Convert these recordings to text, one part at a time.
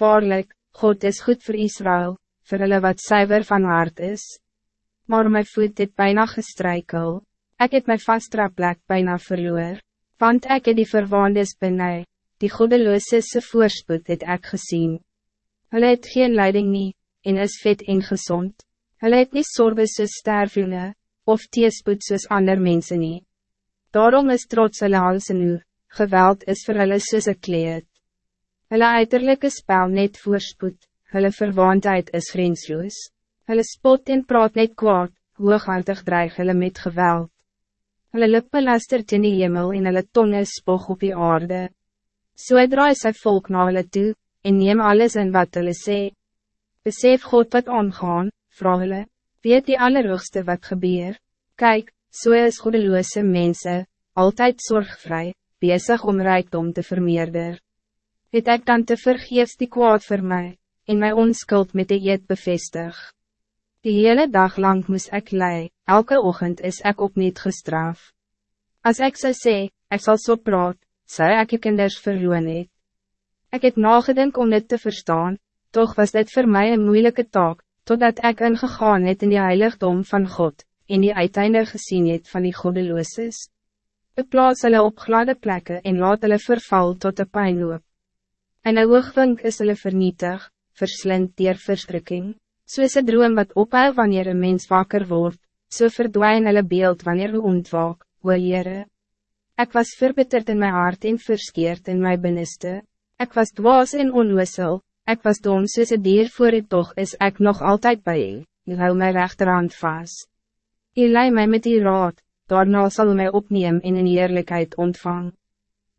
Waarlijk, God is goed voor Israël, voor hulle wat zuiver van hart is. Maar mijn voet het bijna gestrijkel, ik heb mijn vastraplek bijna verloor, want ik het die verwaandes benij, die goedeloos se voorspoed het ek gezien. Hulle het geen leiding nie, en is vet en gezond. Hulle het nie sorbe soos stervele, of teespoed soos ander mense nie. Daarom is trots hulle hals en uur, geweld is vir hulle soos kleed. Hulle uiterlijke spel net voorspoed, hulle verwaandheid is grensloos. Hulle spot en praat net kwaad, hooghartig dreig hulle met geweld. Hulle lippe laster in die hemel en hulle tonge spog op die aarde. So draai sy volk na hulle toe, en neem alles in wat hulle sê. Besef God wat aangaan, vraag hulle, weet die allerhoogste wat gebeur? Kijk, so is goedeloose mensen, altijd zorgvrij, bezig om rijkdom te vermeerder. Het ek dan te vergeefs die kwaad voor mij, en mijn onskuld met de eet bevestig. Die hele dag lang moest ik lei, elke ochtend is ik ook niet gestraft. Als ik zou sê, ik zal zo so praat, zou ik je kinders verloon het. Ik heb nagedink om dit te verstaan, toch was dit voor mij een moeilijke taak, totdat ik ingegaan het in die heiligdom van God, en die uiteinde gezien het van die godelooses. Beplaas hulle op gladde plekken en laat hulle verval tot de pijnloop. En een oogwink is hulle vernietig, verslind dier verschrikking, soos een droom wat ophou wanneer een mens wakker wordt, so verdwijn hulle beeld wanneer we ontwaak, o Heere. Ek was verbitterd in mijn hart en verskeerd in mijn binneste, ek was dwaas en onwissel, ek was dom soos een dier voor het toch is ek nog altijd bij u, u hou my rechterhand vast. U lei mij met die raad, daarna zal u mij opneem en in eerlijkheid ontvang.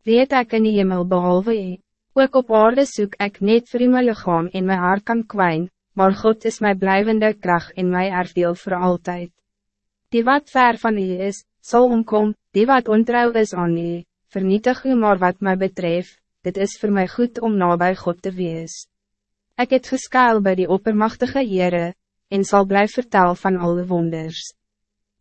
Weet ek in die hemel behalve u, ook op aarde soek ek net vir my lichaam en my haar kan kwijn, maar God is mijn blijvende kracht en mijn erfdeel voor altijd. Die wat ver van u is, zal omkom, die wat ontrouw is aan u, vernietig u maar wat mij betreft, dit is voor mij goed om nabij God te wees. Ik het geskuil bij die oppermachtige Heere, en zal blijven vertellen van alle wonders.